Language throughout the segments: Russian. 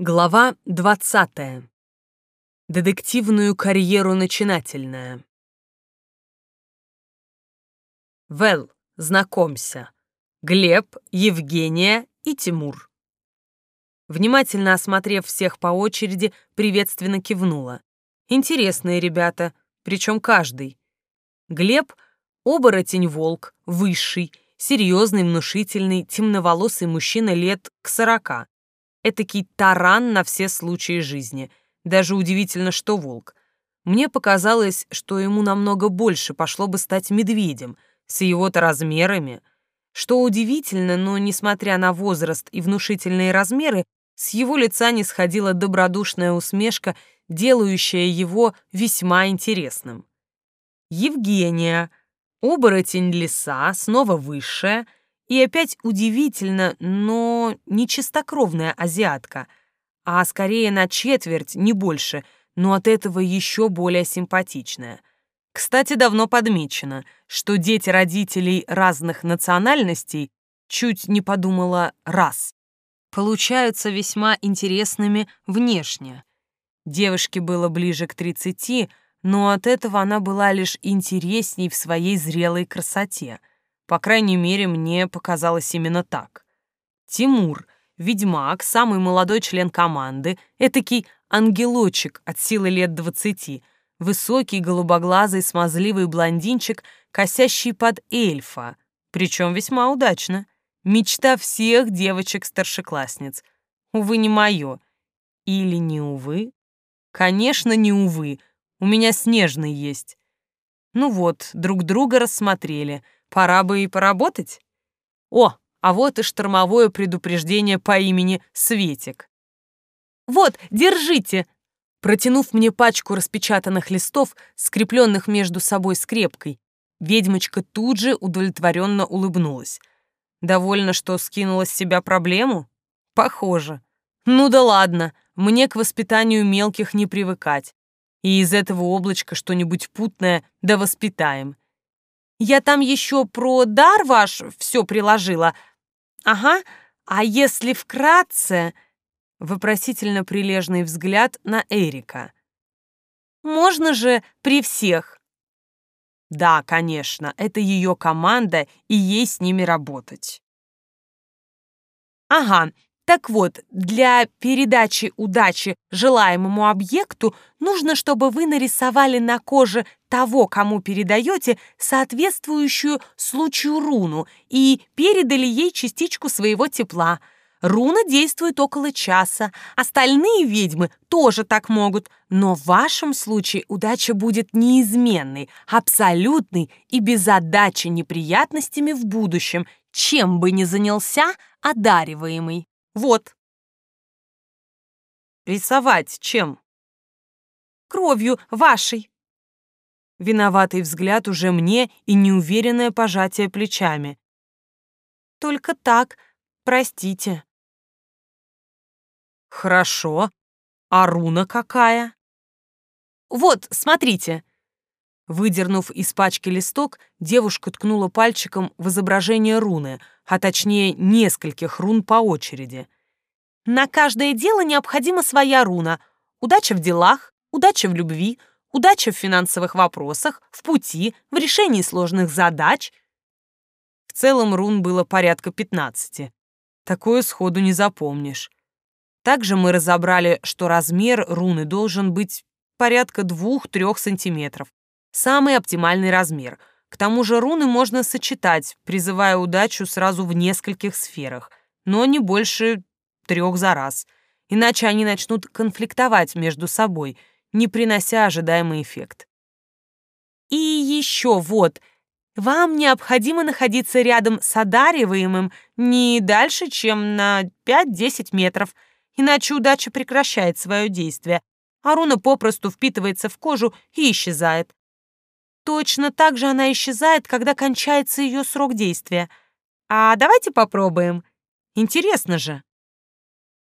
Глава 20. Детективную карьеру начинательная. Вэл, знакомься. Глеб, Евгения и Тимур. Внимательно осмотрев всех по очереди, приветственно кивнула. Интересные ребята, причем каждый. Глеб — оборотень-волк, высший, серьезный, внушительный, темноволосый мужчина лет к сорока этакий таран на все случаи жизни. Даже удивительно, что волк. Мне показалось, что ему намного больше пошло бы стать медведем, с его-то размерами. Что удивительно, но, несмотря на возраст и внушительные размеры, с его лица не сходила добродушная усмешка, делающая его весьма интересным. Евгения, оборотень леса, снова высшая — и опять удивительно, но не чистокровная азиатка, а скорее на четверть, не больше, но от этого еще более симпатичная. Кстати, давно подмечено, что дети родителей разных национальностей чуть не подумала раз. Получаются весьма интересными внешне. Девушке было ближе к 30, но от этого она была лишь интересней в своей зрелой красоте. По крайней мере, мне показалось именно так. Тимур, ведьмак, самый молодой член команды, этакий ангелочек от силы лет двадцати, высокий, голубоглазый, смазливый блондинчик, косящий под эльфа, причем весьма удачно. Мечта всех девочек-старшеклассниц. Увы, не мое. Или не увы? Конечно, не увы. У меня снежный есть. Ну вот, друг друга рассмотрели — Пора бы и поработать. О, а вот и штормовое предупреждение по имени Светик. «Вот, держите!» Протянув мне пачку распечатанных листов, скрепленных между собой скрепкой, ведьмочка тут же удовлетворенно улыбнулась. Довольно, что скинула с себя проблему? Похоже. Ну да ладно, мне к воспитанию мелких не привыкать. И из этого облачка что-нибудь путное да воспитаем. Я там еще про дар ваш все приложила. Ага, а если вкратце...» Вопросительно прилежный взгляд на Эрика. «Можно же при всех?» «Да, конечно, это ее команда, и ей с ними работать». «Ага, так вот, для передачи удачи желаемому объекту нужно, чтобы вы нарисовали на коже того, кому передаете, соответствующую случаю руну и передали ей частичку своего тепла. Руна действует около часа. Остальные ведьмы тоже так могут, но в вашем случае удача будет неизменной, абсолютной и без отдачи неприятностями в будущем, чем бы ни занялся одариваемый. Вот. Рисовать чем? Кровью вашей. Виноватый взгляд уже мне и неуверенное пожатие плечами. Только так, простите. Хорошо. А руна какая? Вот, смотрите. Выдернув из пачки листок, девушка ткнула пальчиком в изображение руны, а точнее нескольких рун по очереди. «На каждое дело необходима своя руна. Удача в делах, удача в любви, удача в финансовых вопросах, в пути, в решении сложных задач». В целом рун было порядка пятнадцати. Такое сходу не запомнишь. Также мы разобрали, что размер руны должен быть порядка двух-трех сантиметров Самый оптимальный размер. К тому же руны можно сочетать, призывая удачу сразу в нескольких сферах, но не больше трех за раз. Иначе они начнут конфликтовать между собой, не принося ожидаемый эффект. И еще вот, вам необходимо находиться рядом с одариваемым не дальше, чем на 5-10 метров, иначе удача прекращает свое действие, а руна попросту впитывается в кожу и исчезает. Точно так же она исчезает, когда кончается ее срок действия. А давайте попробуем. Интересно же.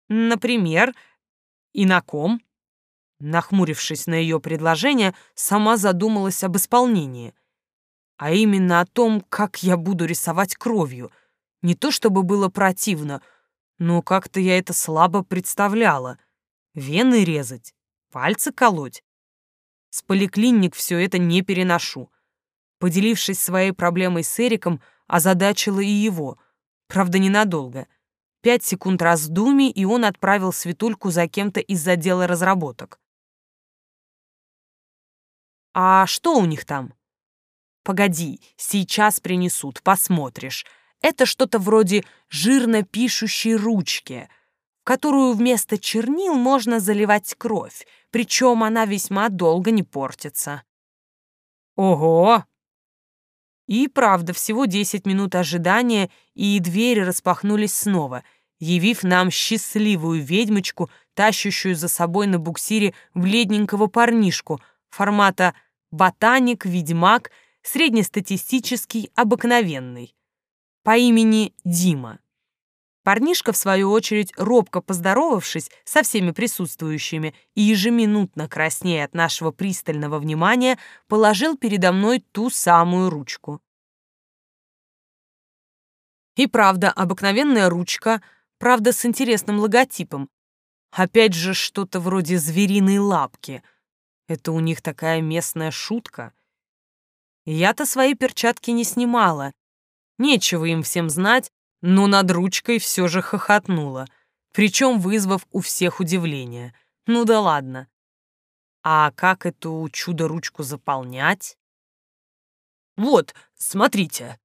Например, и на ком? Нахмурившись на ее предложение, сама задумалась об исполнении. А именно о том, как я буду рисовать кровью. Не то чтобы было противно, Но как-то я это слабо представляла. Вены резать, пальцы колоть. С поликлиник все это не переношу. Поделившись своей проблемой с Эриком, озадачила и его. Правда, ненадолго. Пять секунд раздумий, и он отправил Светульку за кем-то из отдела разработок. «А что у них там?» «Погоди, сейчас принесут, посмотришь. Это что-то вроде жирно пишущей ручки, в которую вместо чернил можно заливать кровь, причем она весьма долго не портится». «Ого!» И правда, всего 10 минут ожидания, и двери распахнулись снова, явив нам счастливую ведьмочку, тащущую за собой на буксире вледненького парнишку формата ботаник, ведьмак, среднестатистический, обыкновенный, по имени Дима. Парнишка, в свою очередь, робко поздоровавшись со всеми присутствующими и ежеминутно краснея от нашего пристального внимания, положил передо мной ту самую ручку. И правда, обыкновенная ручка, правда, с интересным логотипом. Опять же, что-то вроде звериной лапки. Это у них такая местная шутка. Я-то свои перчатки не снимала. Нечего им всем знать, но над ручкой все же хохотнула, причем вызвав у всех удивление. Ну да ладно. А как эту чудо-ручку заполнять? Вот, смотрите.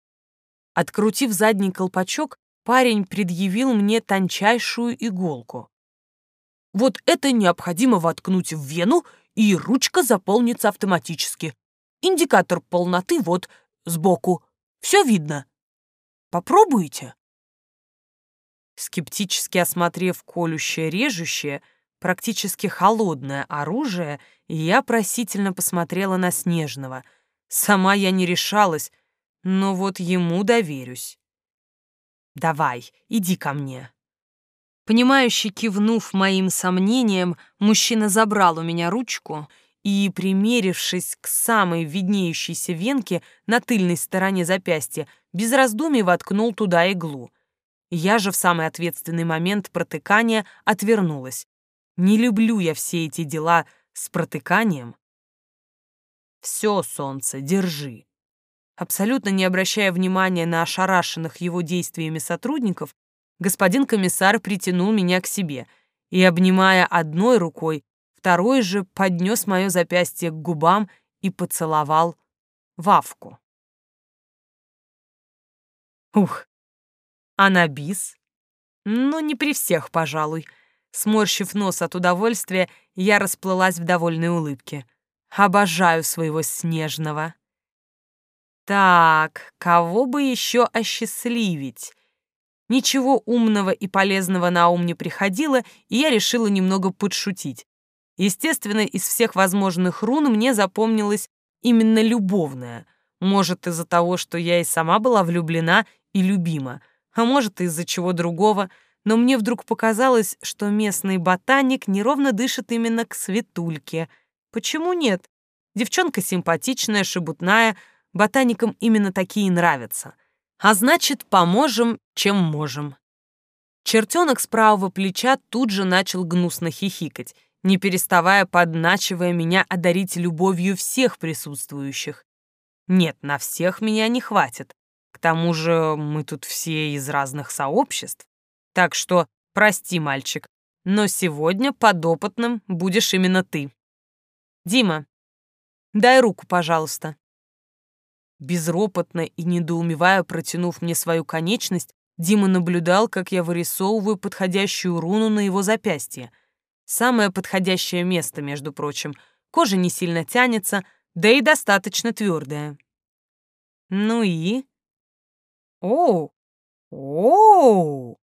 Открутив задний колпачок, парень предъявил мне тончайшую иголку. Вот это необходимо воткнуть в вену, и ручка заполнится автоматически. Индикатор полноты вот сбоку. Все видно. Попробуйте. Скептически осмотрев колющее-режущее, практически холодное оружие, я просительно посмотрела на Снежного. Сама я не решалась, но вот ему доверюсь. «Давай, иди ко мне». Понимающе кивнув моим сомнениям, мужчина забрал у меня ручку и, примерившись к самой виднеющейся венке на тыльной стороне запястья, без раздумий воткнул туда иглу. Я же в самый ответственный момент протыкания отвернулась. Не люблю я все эти дела с протыканием. Все, солнце, держи. Абсолютно не обращая внимания на ошарашенных его действиями сотрудников, господин комиссар притянул меня к себе и, обнимая одной рукой, второй же поднес мое запястье к губам и поцеловал Вавку. Ух, а на бис? Ну, не при всех, пожалуй. Сморщив нос от удовольствия, я расплылась в довольной улыбке. Обожаю своего снежного. Так, кого бы еще осчастливить? Ничего умного и полезного на ум не приходило, и я решила немного подшутить. Естественно, из всех возможных рун мне запомнилась именно любовная. Может, из-за того, что я и сама была влюблена и любима а может, из-за чего другого, но мне вдруг показалось, что местный ботаник неровно дышит именно к Светульке. Почему нет? Девчонка симпатичная, шебутная, ботаникам именно такие нравятся. А значит, поможем, чем можем. Чертенок с правого плеча тут же начал гнусно хихикать, не переставая подначивая меня одарить любовью всех присутствующих. Нет, на всех меня не хватит. К тому же мы тут все из разных сообществ. Так что прости, мальчик, но сегодня подопытным будешь именно ты. Дима, дай руку, пожалуйста. Безропотно и недоумевая протянув мне свою конечность, Дима наблюдал, как я вырисовываю подходящую руну на его запястье. Самое подходящее место, между прочим. Кожа не сильно тянется, да и достаточно твердая. Ну и? Оу! Оу!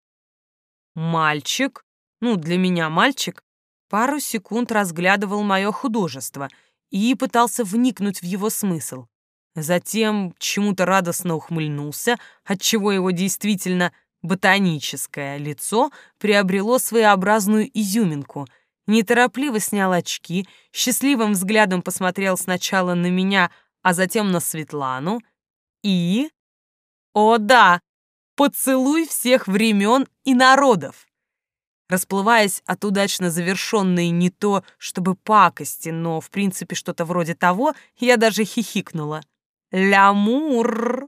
Мальчик, ну, для меня мальчик, пару секунд разглядывал мое художество и пытался вникнуть в его смысл. Затем чему-то радостно ухмыльнулся, отчего его действительно ботаническое лицо приобрело своеобразную изюминку, неторопливо снял очки, счастливым взглядом посмотрел сначала на меня, а затем на Светлану и... О, да! поцелуй всех времен и народов. Расплываясь от удачно завершенной не то чтобы пакости, но в принципе что-то вроде того, я даже хихикнула. Лямур!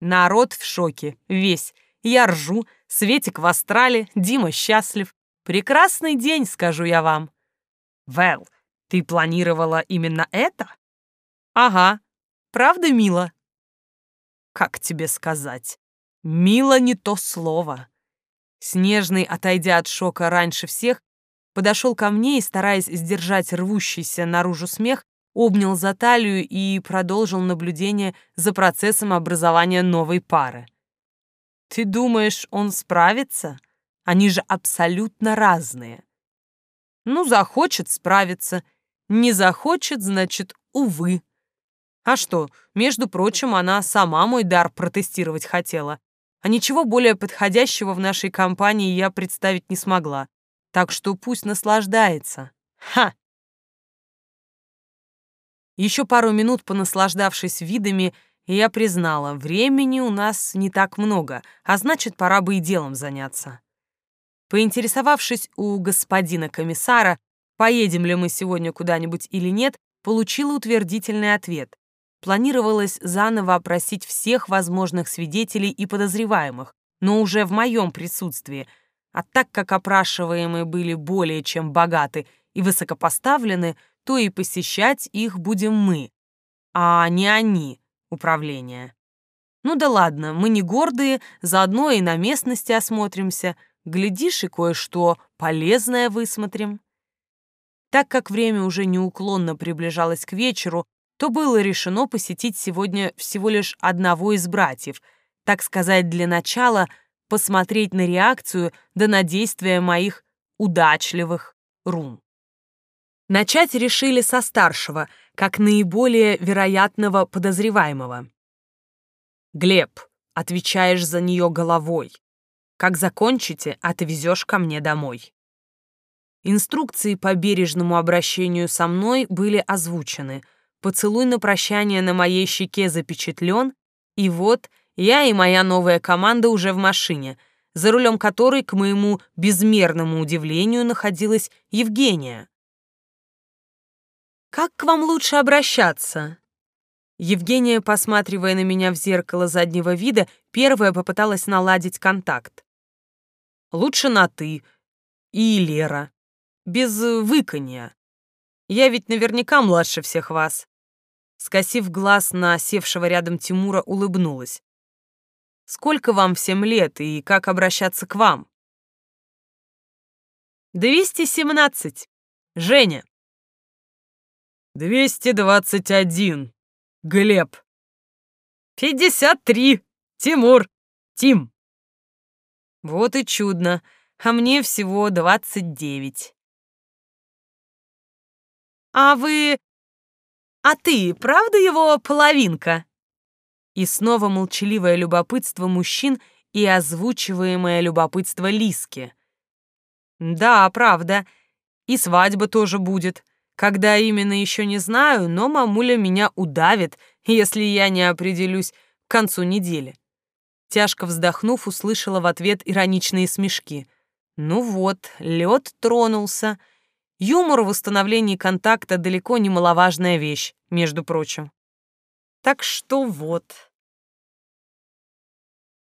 Народ в шоке, весь. Я ржу, Светик в астрале, Дима счастлив. Прекрасный день, скажу я вам. Вэл, ты планировала именно это? Ага. Правда, мило? Как тебе сказать? Мило не то слово. Снежный, отойдя от шока раньше всех, подошел ко мне и, стараясь сдержать рвущийся наружу смех, обнял за талию и продолжил наблюдение за процессом образования новой пары. «Ты думаешь, он справится? Они же абсолютно разные». «Ну, захочет справиться. Не захочет, значит, увы». А что, между прочим, она сама мой дар протестировать хотела а ничего более подходящего в нашей компании я представить не смогла. Так что пусть наслаждается. Ха! Еще пару минут понаслаждавшись видами, я признала, времени у нас не так много, а значит, пора бы и делом заняться. Поинтересовавшись у господина комиссара, поедем ли мы сегодня куда-нибудь или нет, получила утвердительный ответ планировалось заново опросить всех возможных свидетелей и подозреваемых, но уже в моем присутствии, а так как опрашиваемые были более чем богаты и высокопоставлены, то и посещать их будем мы, а не они, управление. Ну да ладно, мы не гордые, заодно и на местности осмотримся, глядишь и кое-что полезное высмотрим. Так как время уже неуклонно приближалось к вечеру, то было решено посетить сегодня всего лишь одного из братьев, так сказать, для начала посмотреть на реакцию да на действия моих удачливых рун. Начать решили со старшего, как наиболее вероятного подозреваемого. «Глеб, отвечаешь за нее головой. Как закончите, отвезешь ко мне домой». Инструкции по бережному обращению со мной были озвучены — Поцелуй на прощание на моей щеке запечатлен, и вот я и моя новая команда уже в машине, за рулем которой, к моему безмерному удивлению, находилась Евгения. «Как к вам лучше обращаться?» Евгения, посматривая на меня в зеркало заднего вида, первая попыталась наладить контакт. «Лучше на «ты» и Лера, без выканья. Я ведь наверняка младше всех вас скосив глаз на севшего рядом Тимура, улыбнулась. «Сколько вам всем лет и как обращаться к вам?» «Двести семнадцать. Женя». «Двести двадцать один. Глеб». «Пятьдесят три. Тимур. Тим». «Вот и чудно. А мне всего двадцать девять». «А вы «А ты, правда его половинка?» И снова молчаливое любопытство мужчин и озвучиваемое любопытство Лиски. «Да, правда. И свадьба тоже будет. Когда именно еще не знаю, но мамуля меня удавит, если я не определюсь к концу недели». Тяжко вздохнув, услышала в ответ ироничные смешки. «Ну вот, лед тронулся». Юмор в установлении контакта далеко не маловажная вещь, между прочим. Так что вот.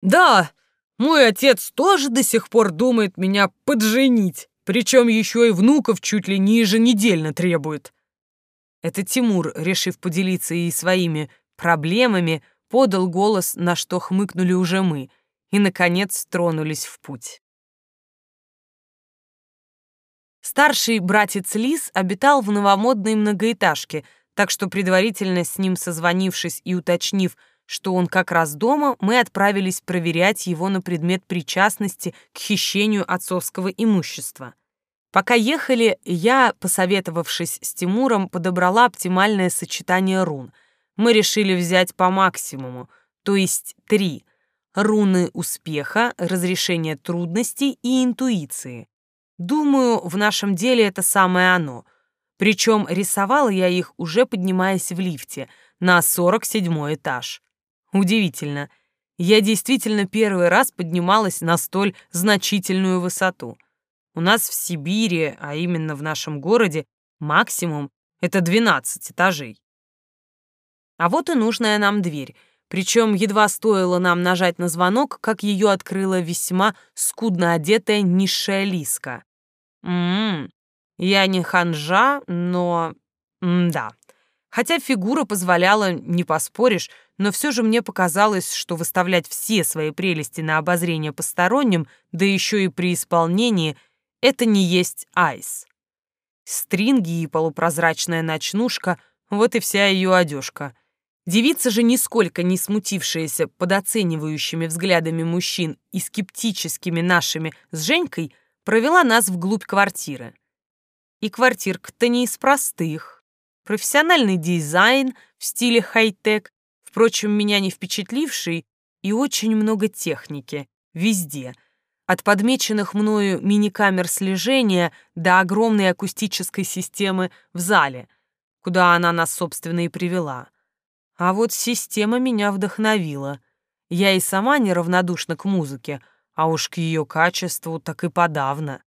Да, мой отец тоже до сих пор думает меня подженить, причем еще и внуков чуть ли не еженедельно требует. Это Тимур, решив поделиться и своими проблемами, подал голос, на что хмыкнули уже мы, и, наконец, тронулись в путь. Старший братец Лис обитал в новомодной многоэтажке, так что предварительно с ним созвонившись и уточнив, что он как раз дома, мы отправились проверять его на предмет причастности к хищению отцовского имущества. Пока ехали, я, посоветовавшись с Тимуром, подобрала оптимальное сочетание рун. Мы решили взять по максимуму, то есть три — руны успеха, разрешения трудностей и интуиции. Думаю, в нашем деле это самое оно. Причем рисовала я их, уже поднимаясь в лифте, на 47 этаж. Удивительно. Я действительно первый раз поднималась на столь значительную высоту. У нас в Сибири, а именно в нашем городе, максимум — это 12 этажей. А вот и нужная нам дверь. Причем едва стоило нам нажать на звонок, как ее открыла весьма скудно одетая низшая лиска. Ммм, я не ханжа, но... М да. Хотя фигура позволяла, не поспоришь, но все же мне показалось, что выставлять все свои прелести на обозрение посторонним, да еще и при исполнении, это не есть айс. Стринги и полупрозрачная ночнушка — вот и вся ее одежка. Девица же, нисколько не смутившаяся под оценивающими взглядами мужчин и скептическими нашими с Женькой, провела нас вглубь квартиры. И квартирка-то не из простых. Профессиональный дизайн в стиле хай-тек, впрочем, меня не впечатливший, и очень много техники, везде. От подмеченных мною мини-камер слежения до огромной акустической системы в зале, куда она нас, собственно, и привела. А вот система меня вдохновила. Я и сама неравнодушна к музыке, а уж к ее качеству так и подавно.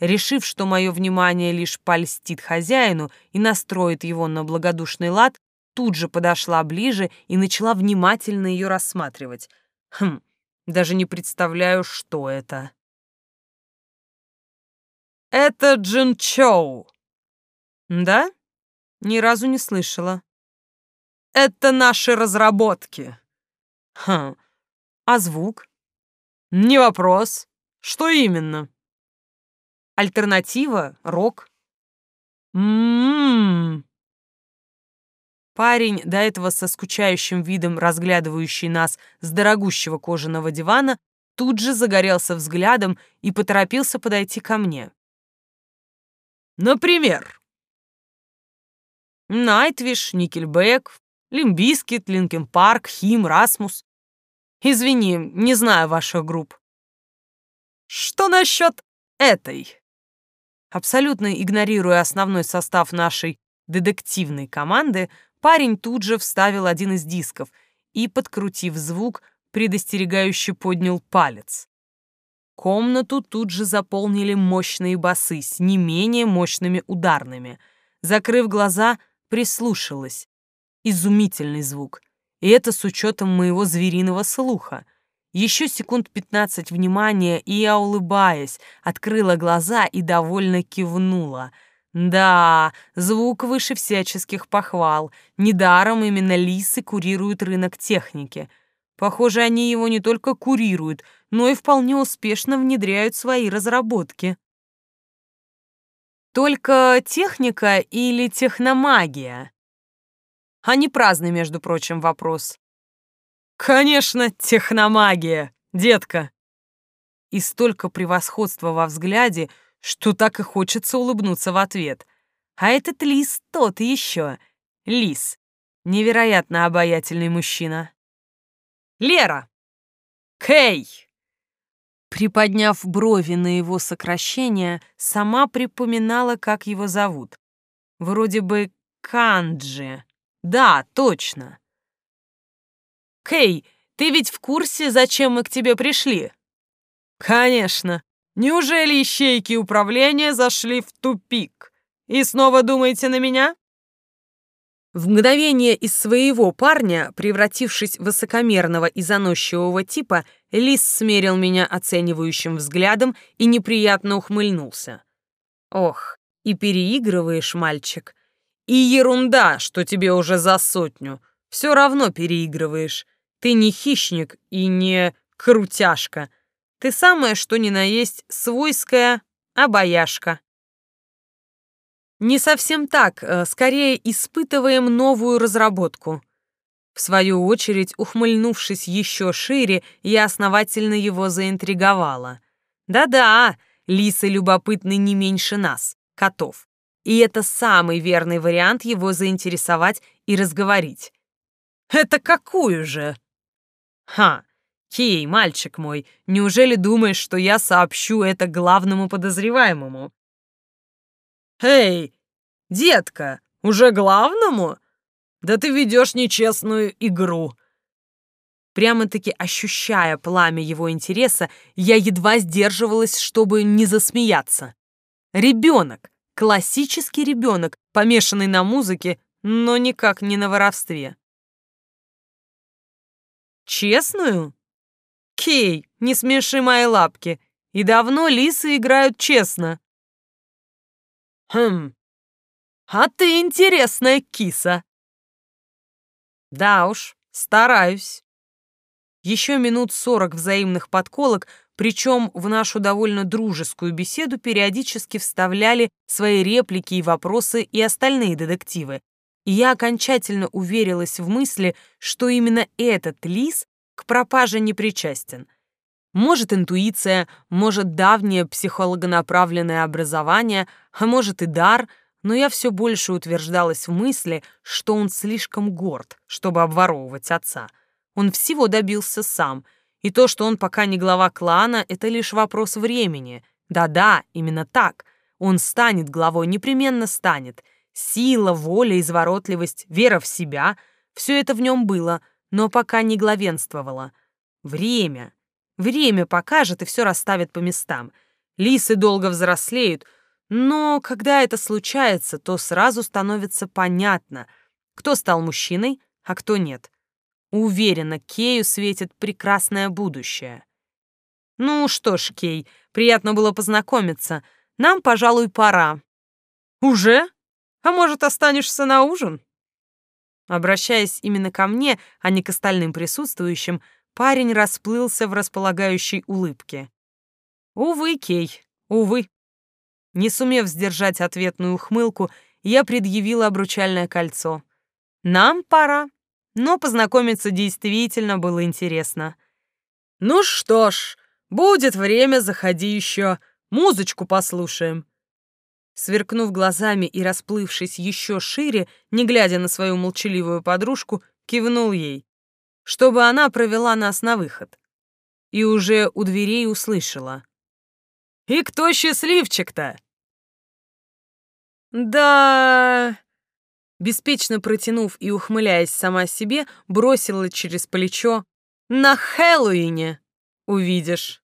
Решив, что мое внимание лишь польстит хозяину и настроит его на благодушный лад, тут же подошла ближе и начала внимательно ее рассматривать. Хм, даже не представляю, что это. «Это Джин Чоу». «Да? Ни разу не слышала». Это наши разработки. Хм. А звук? Не вопрос. Что именно? Альтернатива, рок. Мм. Парень, до этого со скучающим видом разглядывающий нас с дорогущего кожаного дивана, тут же загорелся взглядом и поторопился подойти ко мне. Например, Nightwish, Nickelback, Limp Bizkit, Linkin Park, HIM, Rasmus. Извини, не знаю ваших групп. Что насчет этой? Абсолютно игнорируя основной состав нашей детективной команды, парень тут же вставил один из дисков и, подкрутив звук, предостерегающе поднял палец. Комнату тут же заполнили мощные басы с не менее мощными ударными. Закрыв глаза, прислушалась. Изумительный звук. И это с учетом моего звериного слуха. Еще секунд пятнадцать внимания, и я, улыбаясь, открыла глаза и довольно кивнула. Да, звук выше всяческих похвал. Недаром именно лисы курируют рынок техники. Похоже, они его не только курируют, но и вполне успешно внедряют свои разработки. Только техника или техномагия? А не праздный, между прочим, вопрос. Конечно, техномагия, детка. И столько превосходства во взгляде, что так и хочется улыбнуться в ответ. А этот лис тот еще. Лис. Невероятно обаятельный мужчина. Лера! Кей! Приподняв брови на его сокращение, сама припоминала, как его зовут. Вроде бы Канджи. Да, точно. Кей, ты ведь в курсе, зачем мы к тебе пришли? Конечно. Неужели ищейки управления зашли в тупик? И снова думаете на меня? В мгновение из своего парня, превратившись в высокомерного и заносчивого типа, Лис смерил меня оценивающим взглядом и неприятно ухмыльнулся. «Ох, и переигрываешь, мальчик. И ерунда, что тебе уже за сотню. Все равно переигрываешь. Ты не хищник и не крутяшка. Ты самое, что ни на есть, свойская обаяшка. Не совсем так, э, скорее испытываем новую разработку. В свою очередь, ухмыльнувшись еще шире, я основательно его заинтриговала. Да-да, лисы любопытны не меньше нас, котов. И это самый верный вариант его заинтересовать и разговорить. «Это какую же?» «Ха, Кей, мальчик мой, неужели думаешь, что я сообщу это главному подозреваемому?» «Эй, детка, уже главному? Да ты ведешь нечестную игру!» Прямо-таки ощущая пламя его интереса, я едва сдерживалась, чтобы не засмеяться. Ребенок, классический ребенок, помешанный на музыке, но никак не на воровстве. Честную? Кей, не смеши мои лапки. И давно лисы играют честно. Хм, а ты интересная киса. Да уж, стараюсь. Еще минут сорок взаимных подколок, причем в нашу довольно дружескую беседу периодически вставляли свои реплики и вопросы и остальные детективы. И я окончательно уверилась в мысли, что именно этот лис к пропаже не причастен. Может, интуиция, может, давнее психологонаправленное образование, а может и дар, но я все больше утверждалась в мысли, что он слишком горд, чтобы обворовывать отца — он всего добился сам, и то, что он пока не глава клана, это лишь вопрос времени. Да-да, именно так. Он станет главой, непременно станет. Сила, воля, изворотливость, вера в себя — все это в нем было, но пока не главенствовало. Время. Время покажет и все расставит по местам. Лисы долго взрослеют, но когда это случается, то сразу становится понятно, кто стал мужчиной, а кто нет. Уверена, Кею светит прекрасное будущее. Ну что ж, Кей, приятно было познакомиться. Нам, пожалуй, пора. Уже? А может, останешься на ужин? Обращаясь именно ко мне, а не к остальным присутствующим, парень расплылся в располагающей улыбке. Увы, Кей, увы. Не сумев сдержать ответную ухмылку, я предъявила обручальное кольцо. Нам пора но познакомиться действительно было интересно. «Ну что ж, будет время, заходи еще, музычку послушаем». Сверкнув глазами и расплывшись еще шире, не глядя на свою молчаливую подружку, кивнул ей, чтобы она провела нас на выход. И уже у дверей услышала. «И кто счастливчик-то?» «Да...» беспечно протянув и ухмыляясь сама себе, бросила через плечо «На Хэллоуине! Увидишь!»